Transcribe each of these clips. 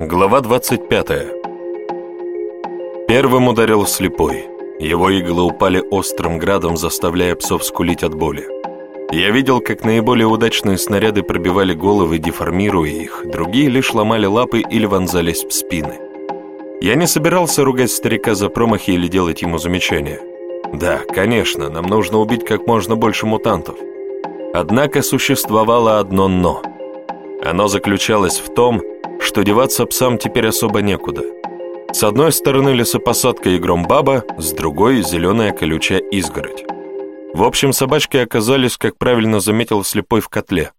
Глава 25. Первым ударил слепой. Его иглы упали острым градом, заставляя псов скулить от боли. Я видел, как наиболее удачные снаряды пробивали головы, деформируя их, другие лишь ломали лапы или вонзались в спины. Я не собирался ругать старика за промахи или делать ему замечания. Да, конечно, нам нужно убить как можно больше мутантов. Однако существовало одно «но». Оно заключалось в том, что деваться псам теперь особо некуда. С одной стороны лесопосадка и громбаба, с другой — зеленая колючая изгородь. В общем, собачки оказались, как правильно заметил слепой, в котле.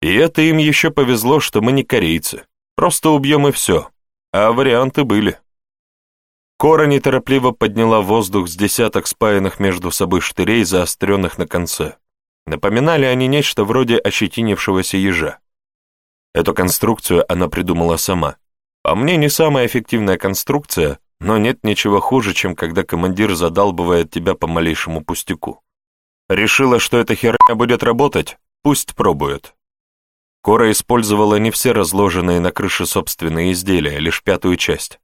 И это им еще повезло, что мы не корейцы. Просто убьем и все. А варианты были. Кора неторопливо подняла воздух с десяток спаянных между собой штырей, заостренных на конце. Напоминали они нечто вроде ощетинившегося ежа. Эту конструкцию она придумала сама. По мне, не самая эффективная конструкция, но нет ничего хуже, чем когда командир задалбывает тебя по малейшему пустяку. Решила, что эта херня будет работать? Пусть пробует. Кора использовала не все разложенные на крыше собственные изделия, лишь пятую часть.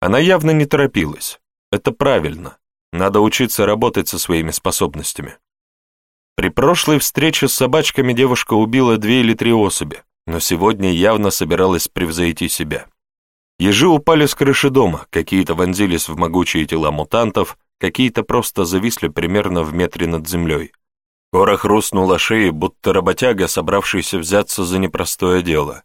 Она явно не торопилась. Это правильно. Надо учиться работать со своими способностями. При прошлой встрече с собачками девушка убила две или три особи, но сегодня явно собиралась превзойти себя. Ежи упали с крыши дома, какие-то вонзились в могучие тела мутантов, какие-то просто зависли примерно в метре над землей. Кора хрустнула шеей, будто работяга, собравшийся взяться за непростое дело.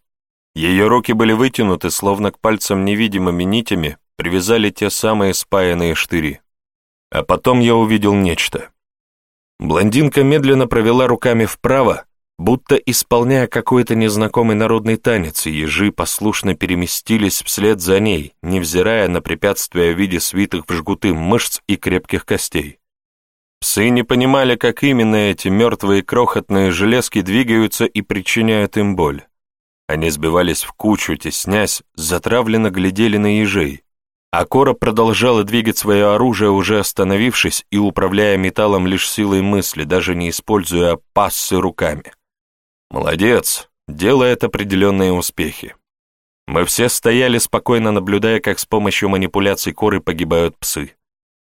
Ее руки были вытянуты, словно к пальцам невидимыми нитями, привязали те самые спаянные штыри. А потом я увидел нечто. Блондинка медленно провела руками вправо, будто исполняя какой-то незнакомый народный танец, ежи послушно переместились вслед за ней, невзирая на препятствия в виде свитых в жгуты мышц и крепких костей. Псы не понимали, как именно эти мертвые крохотные железки двигаются и причиняют им боль. Они сбивались в кучу, теснясь, затравленно глядели на ежей, а Кора продолжала двигать свое оружие, уже остановившись и управляя металлом лишь силой мысли, даже не используя пассы руками. Молодец, делает определенные успехи. Мы все стояли спокойно, наблюдая, как с помощью манипуляций Коры погибают псы.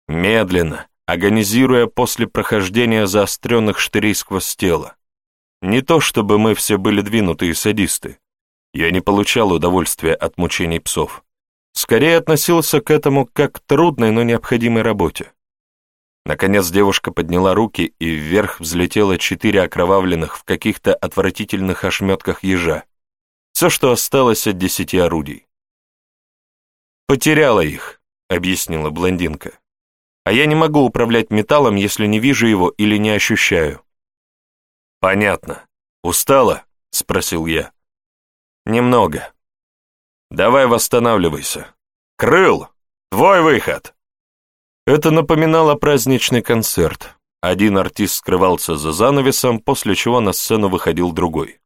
Медленно, агонизируя после прохождения заостренных штырей сквозь тело. Не то чтобы мы все были двинутые садисты. Я не получал удовольствия от мучений псов. Скорее относился к этому как к трудной, но необходимой работе. Наконец девушка подняла руки, и вверх взлетело четыре окровавленных в каких-то отвратительных ошметках ежа. Все, что осталось от десяти орудий. «Потеряла их», — объяснила блондинка. «А я не могу управлять металлом, если не вижу его или не ощущаю». «Понятно. Устала?» — спросил я. «Немного», Давай восстанавливайся. Крыл, твой выход!» Это напоминало праздничный концерт. Один артист скрывался за занавесом, после чего на сцену выходил другой.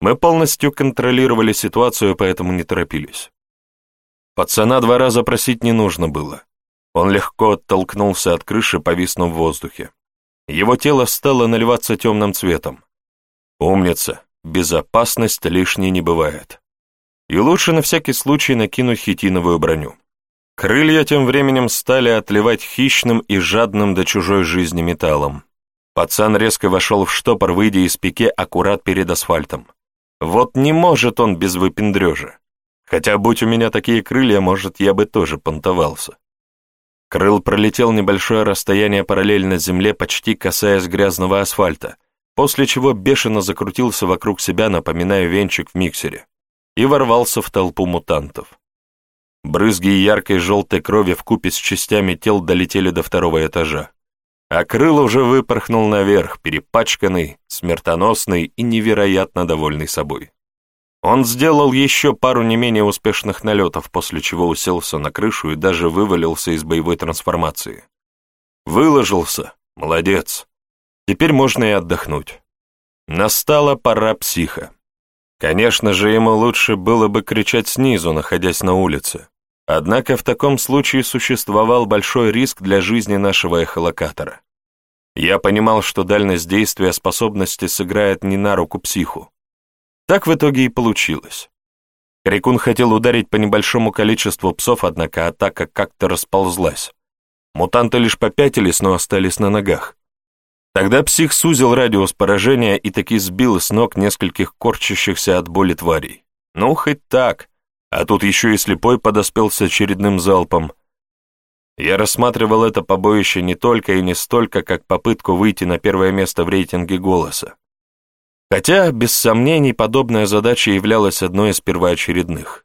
Мы полностью контролировали ситуацию, поэтому не торопились. Пацана два раза просить не нужно было. Он легко оттолкнулся от крыши, повиснув в воздухе. Его тело стало наливаться темным цветом. Умница, безопасность лишней не бывает и лучше на всякий случай накинуть хитиновую броню. Крылья тем временем стали отливать хищным и жадным до чужой жизни металлом. Пацан резко вошел в штопор, выйдя из пике аккурат перед асфальтом. Вот не может он без выпендрежа. Хотя, будь у меня такие крылья, может, я бы тоже понтовался. Крыл пролетел небольшое расстояние параллельно земле, почти касаясь грязного асфальта, после чего бешено закрутился вокруг себя, напоминая венчик в миксере и ворвался в толпу мутантов. Брызги яркой желтой крови в купе с частями тел долетели до второго этажа. А крыл уже выпорхнул наверх, перепачканный, смертоносный и невероятно довольный собой. Он сделал еще пару не менее успешных налетов, после чего уселся на крышу и даже вывалился из боевой трансформации. Выложился, молодец. Теперь можно и отдохнуть. Настала пора психа. Конечно же, ему лучше было бы кричать снизу, находясь на улице. Однако в таком случае существовал большой риск для жизни нашего эхолокатора. Я понимал, что дальность действия способности сыграет не на руку психу. Так в итоге и получилось. Крикун хотел ударить по небольшому количеству псов, однако атака как-то расползлась. Мутанты лишь попятились, но остались на ногах. Тогда псих сузил радиус поражения и таки сбил с ног нескольких корчащихся от боли тварей. Ну, хоть так. А тут еще и слепой подоспел с очередным залпом. Я рассматривал это побоище не только и не столько, как попытку выйти на первое место в рейтинге голоса. Хотя, без сомнений, подобная задача являлась одной из первоочередных.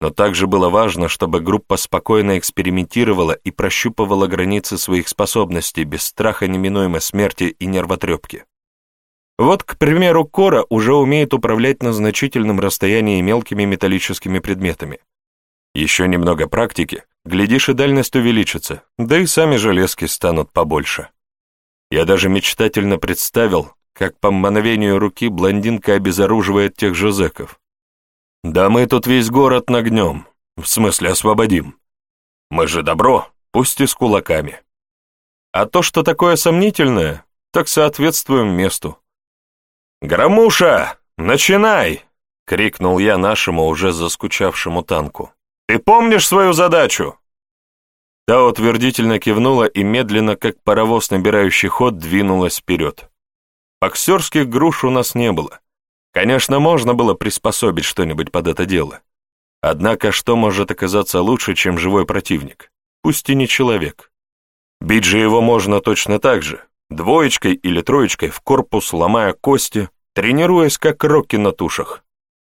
Но также было важно, чтобы группа спокойно экспериментировала и прощупывала границы своих способностей без страха неминуемой смерти и нервотрепки. Вот, к примеру, Кора уже умеет управлять на значительном расстоянии мелкими металлическими предметами. Еще немного практики, глядишь, и дальность увеличится, да и сами железки станут побольше. Я даже мечтательно представил, как по мановению руки блондинка обезоруживает тех же зэков. Да мы тут весь город нагнем, в смысле освободим. Мы же добро, пусть и с кулаками. А то, что такое сомнительное, так соответствуем месту. «Громуша, начинай!» — крикнул я нашему уже заскучавшему танку. «Ты помнишь свою задачу?» Та утвердительно кивнула и медленно, как паровоз, набирающий ход, двинулась вперед. Боксерских груш у нас не было. Конечно, можно было приспособить что-нибудь под это дело. Однако что может оказаться лучше, чем живой противник? Пусть и не человек. Бить же его можно точно так же, двоечкой или троечкой в корпус, ломая кости, тренируясь как рокки на тушах,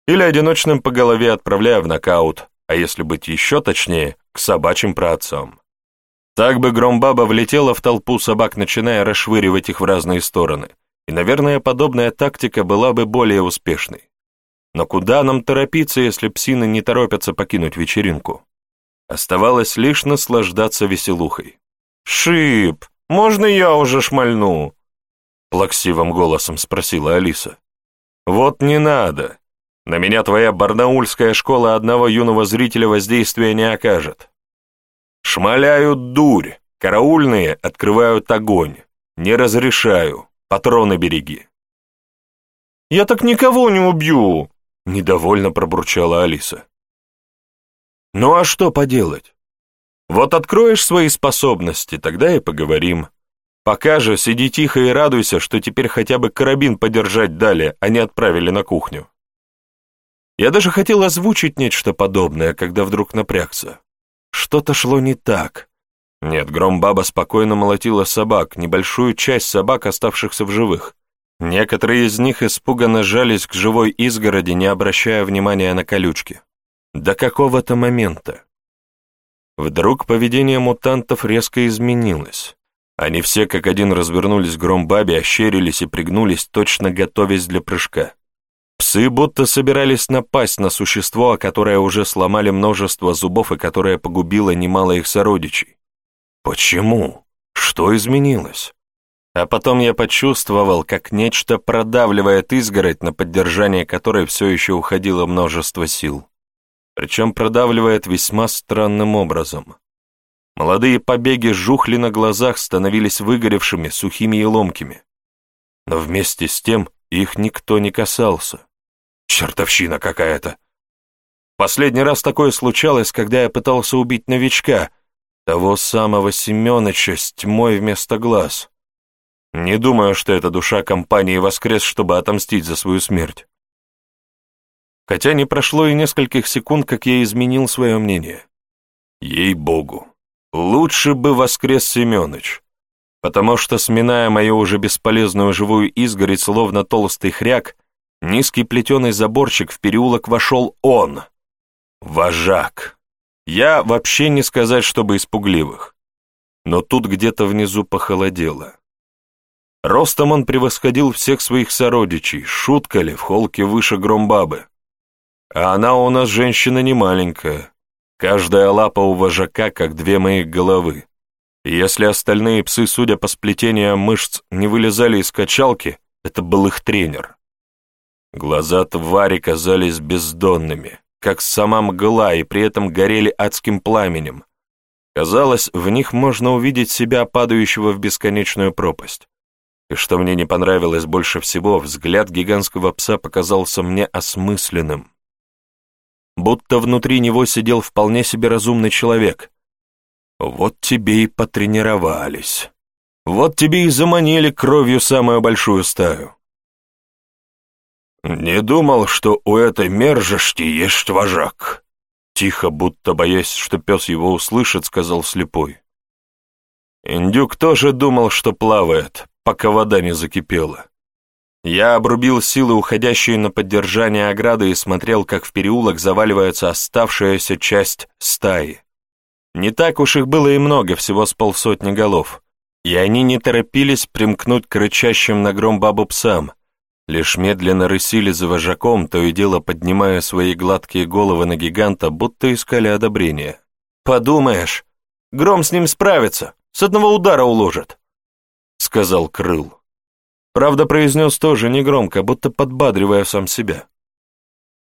или одиночным по голове отправляя в нокаут, а если быть еще точнее, к собачьим праотцам. Так бы Громбаба влетела в толпу собак, начиная расшвыривать их в разные стороны, и, наверное, подобная тактика была бы более успешной. Но куда нам торопиться, если псины не торопятся покинуть вечеринку? Оставалось лишь наслаждаться веселухой. «Шип, можно я уже шмальну?» Плаксивым голосом спросила Алиса. «Вот не надо. На меня твоя барнаульская школа одного юного зрителя воздействия не окажет. Шмаляют дурь, караульные открывают огонь. Не разрешаю, патроны береги». «Я так никого не убью!» — недовольно пробурчала Алиса. «Ну а что поделать? Вот откроешь свои способности, тогда и поговорим. Пока же сиди тихо и радуйся, что теперь хотя бы карабин подержать дали, а не отправили на кухню». Я даже хотел озвучить нечто подобное, когда вдруг напрягся. Что-то шло не так. Нет, Громбаба спокойно молотила собак, небольшую часть собак, оставшихся в живых. Некоторые из них испуганно жались к живой изгороди, не обращая внимания на колючки. До какого-то момента. Вдруг поведение мутантов резко изменилось. Они все как один развернулись к Громбабе, ощерились и пригнулись, точно готовясь для прыжка. Псы будто собирались напасть на существо, которое уже сломали множество зубов и которое погубило немало их сородичей. Почему? Что изменилось? А потом я почувствовал, как нечто продавливает изгородь, на поддержание которой все еще уходило множество сил. Причем продавливает весьма странным образом. Молодые побеги жухли на глазах, становились выгоревшими, сухими и ломкими. Но вместе с тем их никто не касался. Чертовщина какая-то. Последний раз такое случалось, когда я пытался убить новичка, того самого Семёныча с тьмой вместо глаз. Не думаю, что это душа компании воскрес, чтобы отомстить за свою смерть. Хотя не прошло и нескольких секунд, как я изменил свое мнение. Ей-богу, Лучше бы воскрес Семёныч, потому что, сминая мою уже бесполезную живую изгородь, словно толстый хряк, низкий плетеный заборчик в переулок вошел он, вожак. Я вообще не сказать, чтобы испугливых. Но тут где-то внизу похолодело. Ростом он превосходил всех своих сородичей, шутка ли, в холке выше громбабы. А она у нас женщина не маленькая, Каждая лапа у вожака, как две моих головы. И если остальные псы, судя по сплетениям мышц, не вылезали из качалки, это был их тренер. Глаза твари казались бездонными, как сама мгла, и при этом горели адским пламенем. Казалось, в них можно увидеть себя, падающего в бесконечную пропасть. И что мне не понравилось больше всего, взгляд гигантского пса показался мне осмысленным. будто внутри него сидел вполне себе разумный человек. Вот тебе и потренировались. Вот тебе и заманили кровью самую большую стаю. «Не думал, что у этой мержешти есть вожак», — тихо, будто боясь, что пес его услышит, сказал слепой. Индюк тоже думал, что плавает, пока вода не закипела. Я обрубил силы, уходящие на поддержание ограды, и смотрел, как в переулок заваливается оставшаяся часть стаи. Не так уж их было и много, всего с полсотни голов, и они не торопились примкнуть к рычащим на гром бабу псам, лишь медленно рысили за вожаком, то и дело поднимая свои гладкие головы на гиганта, будто искали одобрения. «Подумаешь, гром с ним справится, с одного удара уложит», — сказал Крыл. Правда, произнес тоже негромко, будто подбадривая сам себя.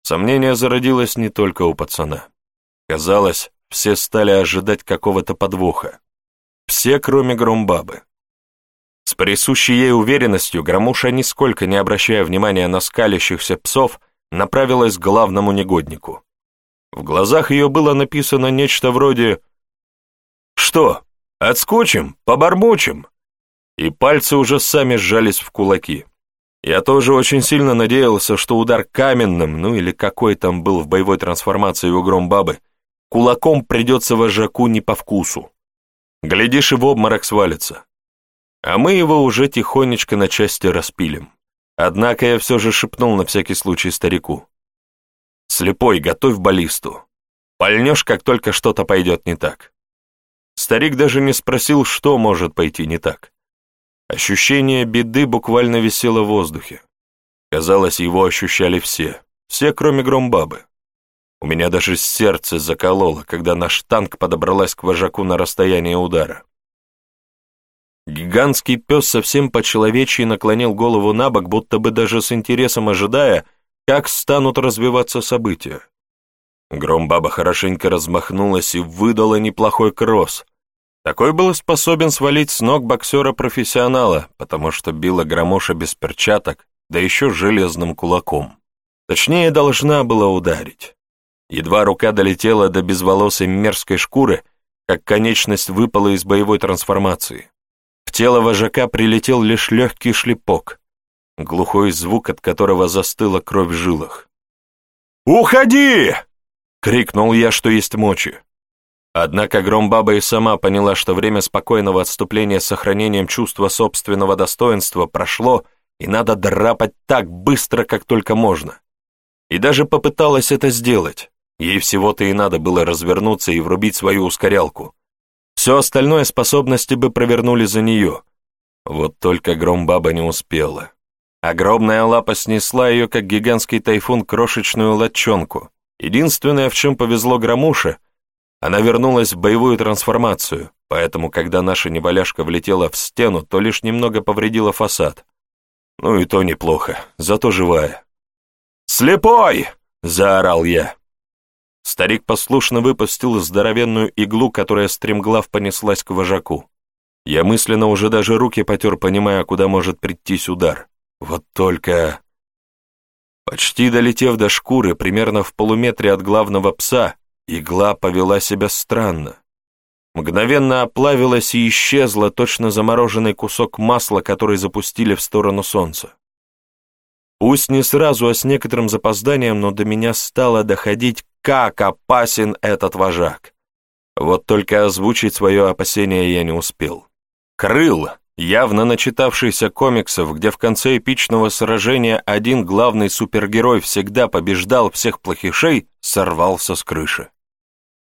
Сомнение зародилось не только у пацана. Казалось, все стали ожидать какого-то подвоха. Все, кроме Громбабы. С присущей ей уверенностью Громуша, нисколько не обращая внимания на скалящихся псов, направилась к главному негоднику. В глазах ее было написано нечто вроде «Что, отскочим, побормочем?» И пальцы уже сами сжались в кулаки. Я тоже очень сильно надеялся, что удар каменным, ну или какой там был в боевой трансформации у Громбабы, кулаком придется вожаку не по вкусу. Глядишь, и в обморок свалится а мы его уже тихонечко на части распилим. Однако я все же шепнул на всякий случай старику. «Слепой, готовь баллисту. Пальнешь, как только что-то пойдет не так». Старик даже не спросил, что может пойти не так. Ощущение беды буквально висело в воздухе. Казалось, его ощущали все, все, кроме Громбабы. У меня даже сердце закололо, когда наш танк подобралась к вожаку на расстояние удара. Гигантский пес совсем по-человечьи наклонил голову на бок, будто бы даже с интересом ожидая, как станут развиваться события. Громбаба хорошенько размахнулась и выдала неплохой кросс. Такой был способен свалить с ног боксера-профессионала, потому что била громоша без перчаток, да еще железным кулаком. Точнее, должна была ударить. Едва рука долетела до безволосой мерзкой шкуры, как конечность выпала из боевой трансформации. Тело вожака прилетел лишь легкий шлепок, глухой звук, от которого застыла кровь в жилах. «Уходи!» — крикнул я, что есть мочи. Однако Громбаба и сама поняла, что время спокойного отступления с сохранением чувства собственного достоинства прошло, и надо драпать так быстро, как только можно. И даже попыталась это сделать. Ей всего-то и надо было развернуться и врубить свою ускорялку. Все остальное способности бы провернули за нее. Вот только Громбаба не успела. Огромная лапа снесла ее, как гигантский тайфун, крошечную латчонку. Единственное, в чем повезло Громуше, она вернулась в боевую трансформацию, поэтому, когда наша неваляшка влетела в стену, то лишь немного повредила фасад. Ну и то неплохо, зато живая. «Слепой!» — заорал я. Старик послушно выпустил здоровенную иглу, которая стремглав понеслась к вожаку. Я мысленно уже даже руки потер, понимая, куда может прийтись удар. Вот только... Почти долетев до шкуры, примерно в полуметре от главного пса, игла повела себя странно. Мгновенно оплавилась и исчезла точно замороженный кусок масла, который запустили в сторону солнца. Пусть не сразу, а с некоторым запозданием, но до меня стало доходить, как опасен этот вожак. Вот только озвучить свое опасение я не успел. Крыл, явно начитавшийся комиксов, где в конце эпичного сражения один главный супергерой всегда побеждал всех плохишей, сорвался с крыши.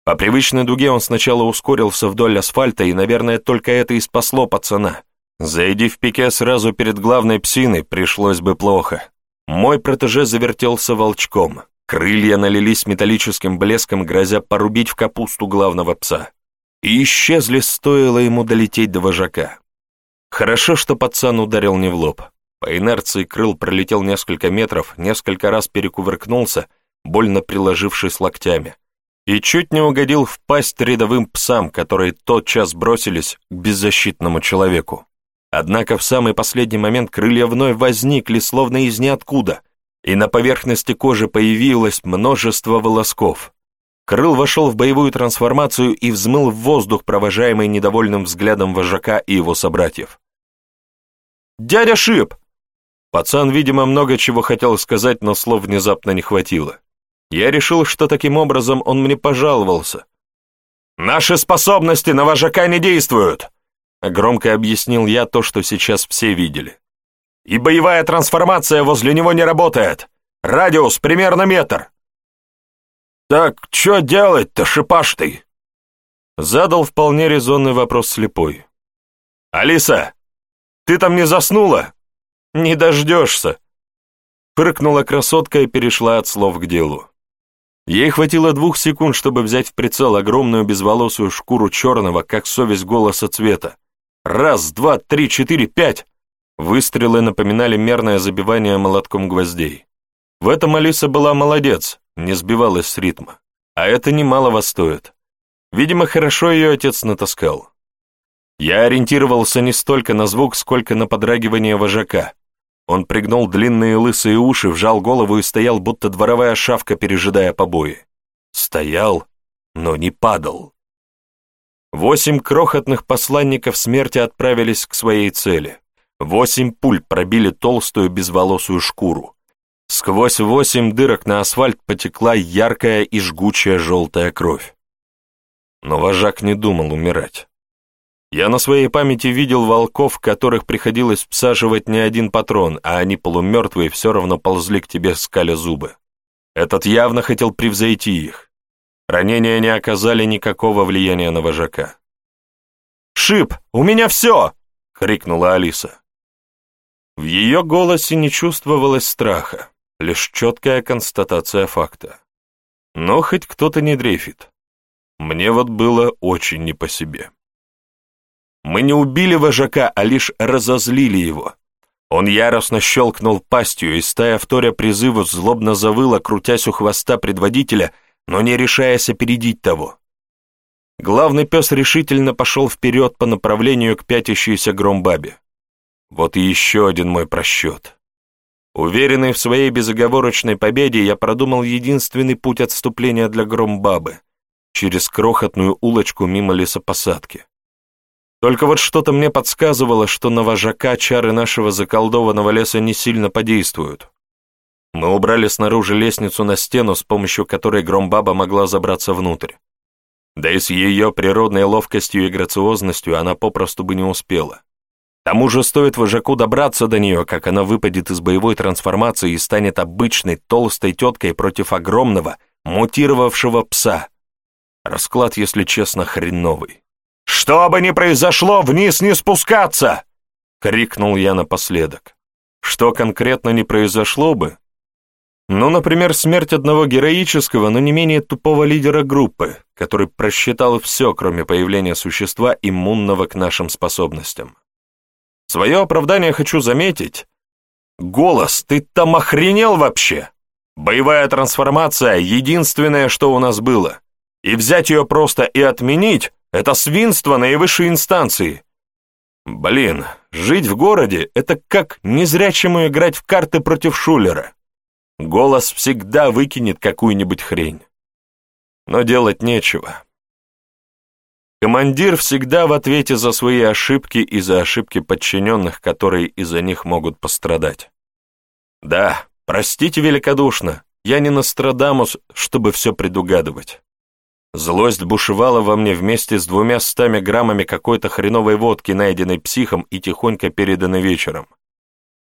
По привычной дуге он сначала ускорился вдоль асфальта, и, наверное, только это и спасло пацана. Зайди в пике сразу перед главной псиной, пришлось бы плохо. Мой протеже завертелся волчком. Крылья налились металлическим блеском, грозя порубить в капусту главного пса. И исчезли, стоило ему долететь до вожака. Хорошо, что пацан ударил не в лоб. По инерции крыл пролетел несколько метров, несколько раз перекувыркнулся, больно приложившись локтями, и чуть не угодил в пасть рядовым псам, которые тотчас бросились к беззащитному человеку. Однако в самый последний момент крылья вновь возникли, словно из ниоткуда, и на поверхности кожи появилось множество волосков. Крыл вошел в боевую трансформацию и взмыл в воздух, провожаемый недовольным взглядом вожака и его собратьев. «Дядя Шип!» Пацан, видимо, много чего хотел сказать, но слов внезапно не хватило. Я решил, что таким образом он мне пожаловался. «Наши способности на вожака не действуют!» Громко объяснил я то, что сейчас все видели. «И боевая трансформация возле него не работает! Радиус примерно метр!» «Так что делать-то, шипаштый?» Задал вполне резонный вопрос слепой. «Алиса, ты там не заснула?» «Не дождешься!» Фыркнула красотка и перешла от слов к делу. Ей хватило двух секунд, чтобы взять в прицел огромную безволосую шкуру черного, как совесть голоса цвета. Раз, два, три, четыре, пять. Выстрелы напоминали мерное забивание молотком гвоздей. В этом Алиса была молодец, не сбивалась с ритма. А это немалого стоит. Видимо, хорошо ее отец натаскал. Я ориентировался не столько на звук, сколько на подрагивание вожака. Он пригнул длинные лысые уши, вжал голову и стоял, будто дворовая шавка, пережидая побои. Стоял, но не падал. Восемь крохотных посланников смерти отправились к своей цели. Восемь пуль пробили толстую безволосую шкуру. Сквозь восемь дырок на асфальт потекла яркая и жгучая желтая кровь. Но вожак не думал умирать. Я на своей памяти видел волков, которых приходилось всаживать не один патрон, а они полумертвые все равно ползли к тебе, скаля зубы. Этот явно хотел превзойти их. Ранения не оказали никакого влияния на вожака. «Шип, у меня все!» — крикнула Алиса. В ее голосе не чувствовалось страха, лишь четкая констатация факта. Но хоть кто-то не дрейфит. Мне вот было очень не по себе. Мы не убили вожака, а лишь разозлили его. Он яростно щелкнул пастью, и стая вторя призыву злобно завыла, крутясь у хвоста предводителя, но не решаясь опередить того. Главный пес решительно пошел вперед по направлению к пятящейся громбабе. Вот еще один мой просчет. Уверенный в своей безоговорочной победе, я продумал единственный путь отступления для громбабы — через крохотную улочку мимо лесопосадки. Только вот что-то мне подсказывало, что на вожака чары нашего заколдованного леса не сильно подействуют. Мы убрали снаружи лестницу на стену, с помощью которой Громбаба могла забраться внутрь. Да и с ее природной ловкостью и грациозностью она попросту бы не успела. Тому же стоит вожаку добраться до нее, как она выпадет из боевой трансформации и станет обычной толстой теткой против огромного, мутировавшего пса. Расклад, если честно, хреновый. «Что бы ни произошло, вниз не спускаться!» — крикнул я напоследок. Что конкретно не произошло бы? Ну, например, смерть одного героического, но не менее тупого лидера группы, который просчитал все, кроме появления существа, иммунного к нашим способностям. Свое оправдание хочу заметить. Голос, ты там охренел вообще? Боевая трансформация — единственное, что у нас было. И взять ее просто и отменить это свинство наивысшей инстанции. Блин, жить в городе — это как незрячему играть в карты против шулера. Голос всегда выкинет какую-нибудь хрень. Но делать нечего. Командир всегда в ответе за свои ошибки и за ошибки подчиненных, которые из-за них могут пострадать. Да, простите великодушно, я не Нострадамус, чтобы все предугадывать. Злость бушевала во мне вместе с двумя стами граммами какой-то хреновой водки, найденной психом и тихонько переданной вечером.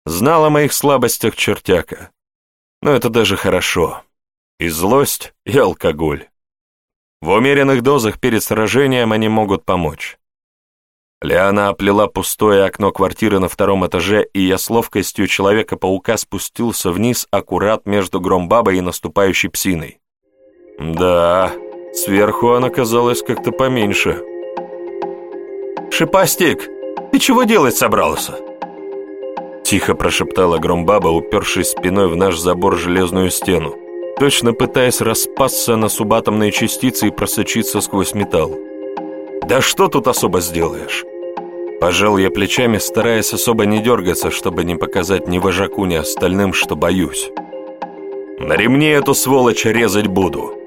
Знала о моих слабостях чертяка. Но это даже хорошо. И злость, и алкоголь. В умеренных дозах перед сражением они могут помочь. Лиана оплела пустое окно квартиры на втором этаже, и я с ловкостью Человека-паука спустился вниз аккурат между Громбабой и наступающей псиной. Да, Сверху она казалась как-то поменьше. «Шипастик, ты чего делать собрался?» Тихо прошептала Громбаба, упершись спиной в наш забор железную стену, точно пытаясь распасться на субатомные частицы и просочиться сквозь металл. «Да что тут особо сделаешь?» Пожал я плечами, стараясь особо не дергаться, чтобы не показать ни вожаку, ни остальным, что боюсь. На ремне эту сволочь резать буду.